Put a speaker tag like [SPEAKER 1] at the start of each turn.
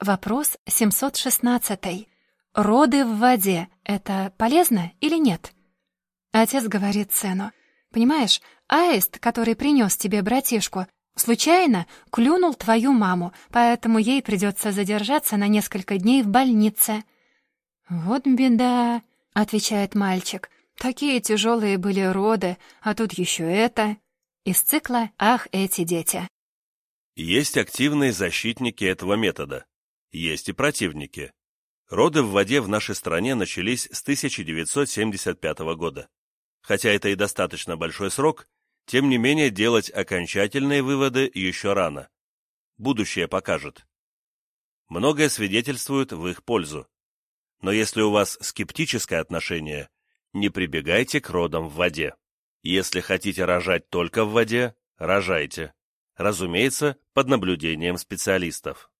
[SPEAKER 1] Вопрос 716. Роды в воде — это полезно или нет? Отец говорит сыну. Понимаешь, аист, который принес тебе братишку, случайно клюнул твою маму, поэтому ей придется задержаться на несколько дней в больнице. «Вот беда», — отвечает мальчик. «Такие тяжелые были роды, а тут еще это». Из цикла «Ах, эти дети».
[SPEAKER 2] Есть активные защитники этого метода. Есть и противники. Роды в воде в нашей стране начались с 1975 года. Хотя это и достаточно большой срок, тем не менее делать окончательные выводы еще рано. Будущее покажет. Многое свидетельствует в их пользу. Но если у вас скептическое отношение, не прибегайте к родам в воде. Если хотите рожать только в воде, рожайте. Разумеется, под наблюдением специалистов.